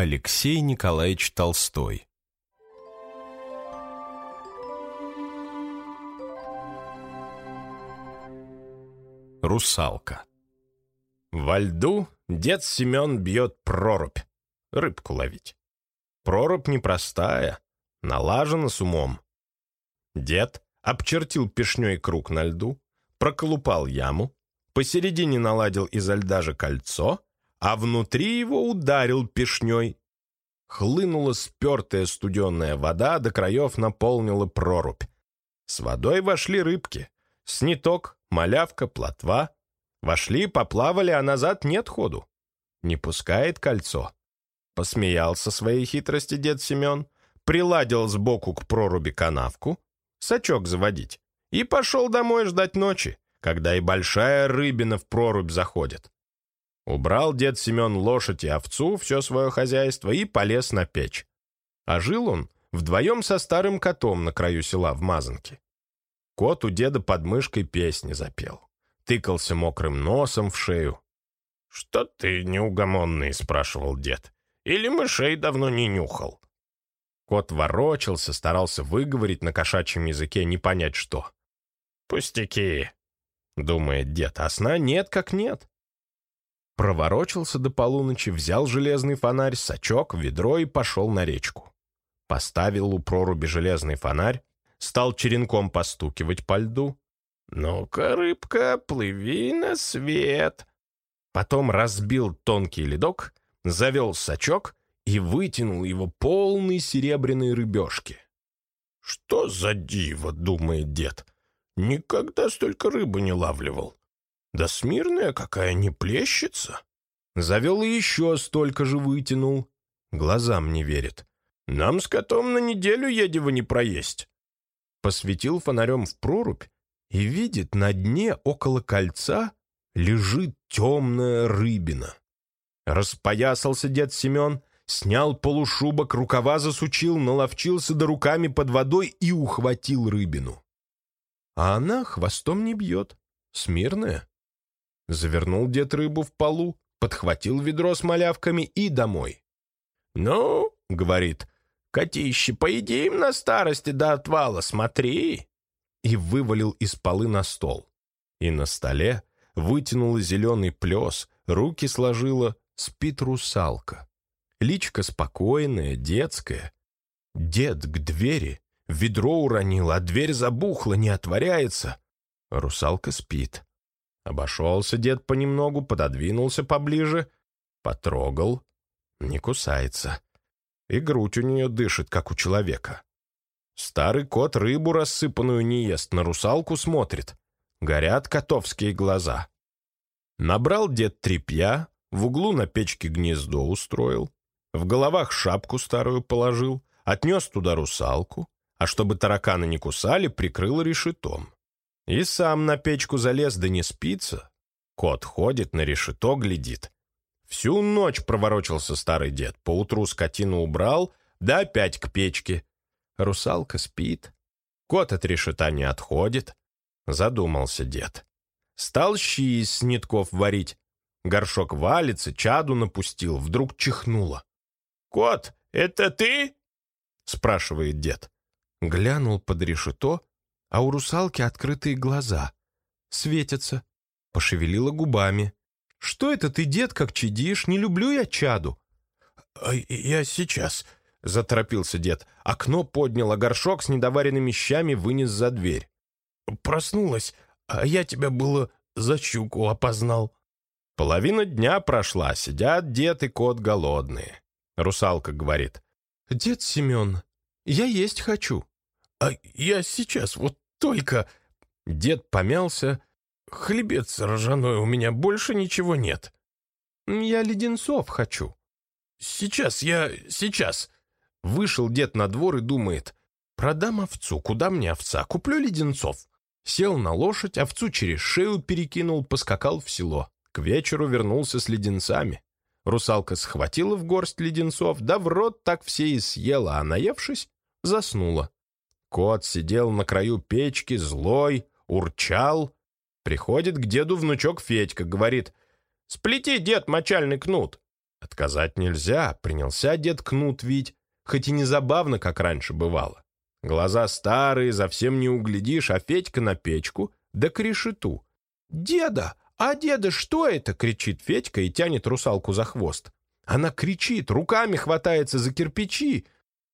Алексей Николаевич Толстой Русалка Во льду дед Семен бьет прорубь, рыбку ловить. Прорубь непростая, налажена с умом. Дед обчертил пешней круг на льду, проколупал яму, посередине наладил изо льда же кольцо, а внутри его ударил пешней. Хлынула спертая студенная вода, до краев наполнила прорубь. С водой вошли рыбки. Сниток, малявка, плотва. Вошли, поплавали, а назад нет ходу. Не пускает кольцо. Посмеялся своей хитрости дед Семен, приладил сбоку к проруби канавку, сачок заводить, и пошел домой ждать ночи, когда и большая рыбина в прорубь заходит. Убрал дед Семен лошадь и овцу, все свое хозяйство, и полез на печь. А жил он вдвоем со старым котом на краю села в Мазанке. Кот у деда под мышкой песни запел. Тыкался мокрым носом в шею. «Что ты неугомонный?» — спрашивал дед. Или мышей давно не нюхал?» Кот ворочался, старался выговорить на кошачьем языке не понять что. «Пустяки», — думает дед, а сна нет как нет. Проворочился до полуночи, взял железный фонарь, сачок, ведро и пошел на речку. Поставил у проруби железный фонарь, стал черенком постукивать по льду. «Ну-ка, рыбка, плыви на свет!» Потом разбил тонкий ледок, завел сачок и вытянул его полный серебряной рыбешки. «Что за диво?» — думает дед. «Никогда столько рыбы не лавливал. Да смирная какая не плещется!» Завел и еще столько же вытянул. Глазам не верит. «Нам с котом на неделю едева не проесть!» Посветил фонарем в прорубь и видит, на дне около кольца лежит темная рыбина. Распоясался дед Семен, снял полушубок, рукава засучил, наловчился до руками под водой и ухватил рыбину. А она хвостом не бьет, смирная. Завернул дед рыбу в полу, подхватил ведро с малявками и домой. «Ну, — говорит, — котище, поедим на старости до отвала, смотри!» И вывалил из полы на стол. И на столе вытянула зеленый плес, руки сложила, спит русалка. Личка спокойная, детская. Дед к двери, ведро уронил, а дверь забухла, не отворяется. Русалка спит. Обошелся дед понемногу, пододвинулся поближе, потрогал, не кусается. И грудь у нее дышит, как у человека. Старый кот рыбу рассыпанную не ест, на русалку смотрит. Горят котовские глаза. Набрал дед тряпья, в углу на печке гнездо устроил, в головах шапку старую положил, отнес туда русалку, а чтобы тараканы не кусали, прикрыл решетом. И сам на печку залез, да не спится. Кот ходит, на решето глядит. Всю ночь проворочился старый дед, поутру скотину убрал, да опять к печке. Русалка спит. Кот от решета не отходит. Задумался дед. Стал щи из снитков варить, Горшок валится, чаду напустил, вдруг чихнуло. «Кот, это ты?» — спрашивает дед. Глянул под решето, а у русалки открытые глаза. Светятся. Пошевелила губами. «Что это ты, дед, как чадишь? Не люблю я чаду». «А «Я сейчас», — заторопился дед. Окно поднял, а горшок с недоваренными щами вынес за дверь. «Проснулась, а я тебя было за щуку опознал». Половина дня прошла, сидят дед и кот голодные. Русалка говорит. «Дед Семен, я есть хочу». «А я сейчас вот только...» Дед помялся. «Хлебец ржаной у меня больше ничего нет». «Я леденцов хочу». «Сейчас, я... сейчас». Вышел дед на двор и думает. «Продам овцу. Куда мне овца? Куплю леденцов». Сел на лошадь, овцу через шею перекинул, поскакал в село. К вечеру вернулся с леденцами. Русалка схватила в горсть леденцов, да в рот так все и съела, а наевшись, заснула. Кот сидел на краю печки, злой, урчал. Приходит к деду внучок Федька, говорит, «Сплети, дед, мочальный кнут». Отказать нельзя, принялся дед кнут вить, хоть и не забавно, как раньше бывало. Глаза старые, совсем не углядишь, а Федька на печку, да к решету. «Деда! А деда, что это?» — кричит Федька и тянет русалку за хвост. Она кричит, руками хватается за кирпичи.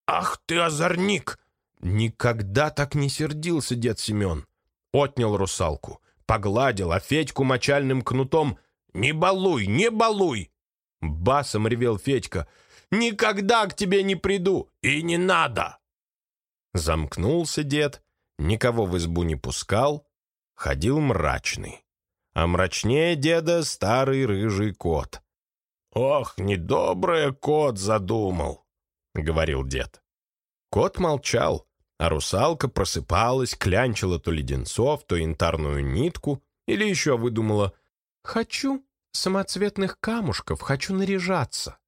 «Ах ты, озорник!» Никогда так не сердился дед Семен. Отнял русалку, погладил, а Федьку мочальным кнутом «Не балуй, не балуй!» Басом ревел Федька. «Никогда к тебе не приду, и не надо!» Замкнулся дед, никого в избу не пускал, ходил мрачный. А мрачнее деда старый рыжий кот. «Ох, недоброе кот задумал», — говорил дед. Кот молчал, а русалка просыпалась, клянчила то леденцов, то янтарную нитку, или еще выдумала «Хочу самоцветных камушков, хочу наряжаться».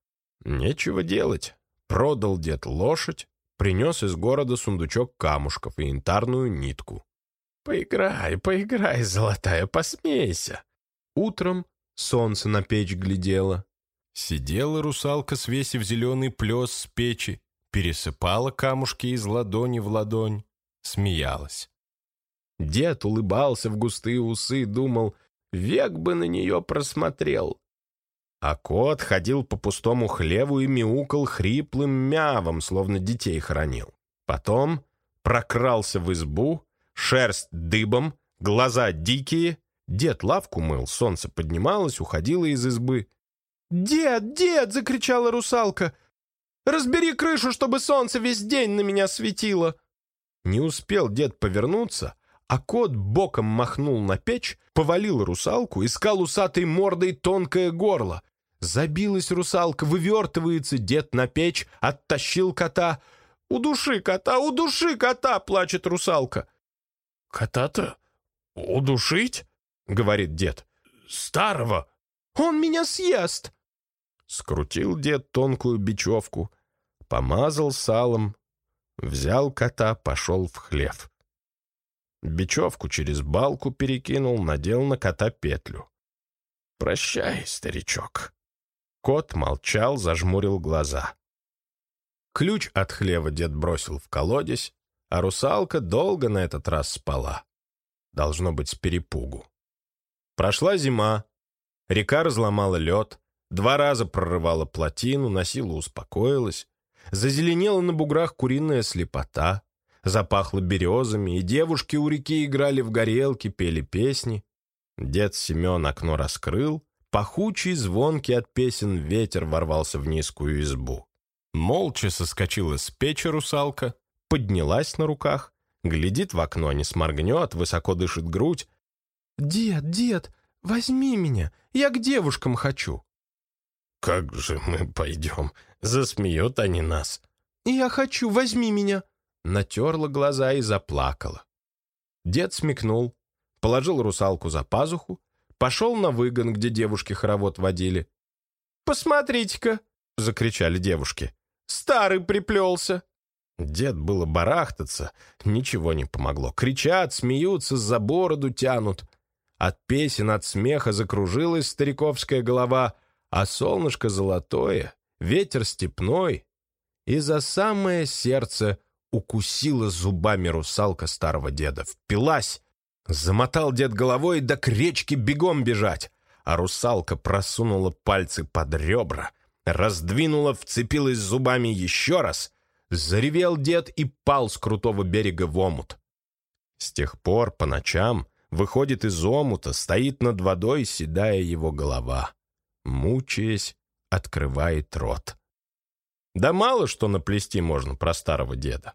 Нечего делать. Продал дед лошадь, принес из города сундучок камушков и янтарную нитку. «Поиграй, поиграй, золотая, посмейся!» Утром солнце на печь глядело. Сидела русалка, свесив зеленый плес с печи, пересыпала камушки из ладони в ладонь, смеялась. Дед улыбался в густые усы, думал, век бы на нее просмотрел. А кот ходил по пустому хлеву и мяукал хриплым мявом, словно детей хоронил. Потом прокрался в избу, шерсть дыбом, глаза дикие. Дед лавку мыл, солнце поднималось, уходило из избы. «Дед, дед!» — закричала русалка. «Разбери крышу, чтобы солнце весь день на меня светило!» Не успел дед повернуться, а кот боком махнул на печь, повалил русалку, искал усатой мордой тонкое горло. Забилась русалка, вывертывается, дед на печь, оттащил кота. «Удуши кота, удуши кота!» — плачет русалка. «Кота-то удушить?» — говорит дед. «Старого! Он меня съест!» Скрутил дед тонкую бечевку, помазал салом, взял кота, пошел в хлев. Бечевку через балку перекинул, надел на кота петлю. «Прощай, старичок». Кот молчал, зажмурил глаза. Ключ от хлева дед бросил в колодец, а русалка долго на этот раз спала. Должно быть, с перепугу. Прошла зима. Река разломала лед, два раза прорывала плотину, на силу успокоилась. Зазеленела на буграх куриная слепота. Запахло березами, и девушки у реки играли в горелки, пели песни. Дед Семен окно раскрыл, пахучий, звонкий от песен ветер ворвался в низкую избу. Молча соскочила с печи русалка, поднялась на руках, глядит в окно, не сморгнет, высоко дышит грудь. «Дед, дед, возьми меня, я к девушкам хочу». «Как же мы пойдем? Засмеют они нас». «Я хочу, возьми меня» натерла глаза и заплакала. Дед смекнул, положил русалку за пазуху, пошел на выгон, где девушки хоровод водили. «Посмотрите-ка!» — закричали девушки. «Старый приплелся!» Дед было барахтаться, ничего не помогло. Кричат, смеются, за бороду тянут. От песен, от смеха закружилась стариковская голова, а солнышко золотое, ветер степной, и за самое сердце укусила зубами русалка старого деда. Впилась. Замотал дед головой, да к речке бегом бежать. А русалка просунула пальцы под ребра, раздвинула, вцепилась зубами еще раз. Заревел дед и пал с крутого берега в омут. С тех пор по ночам выходит из омута, стоит над водой, седая его голова. Мучаясь, открывает рот. Да мало что наплести можно про старого деда.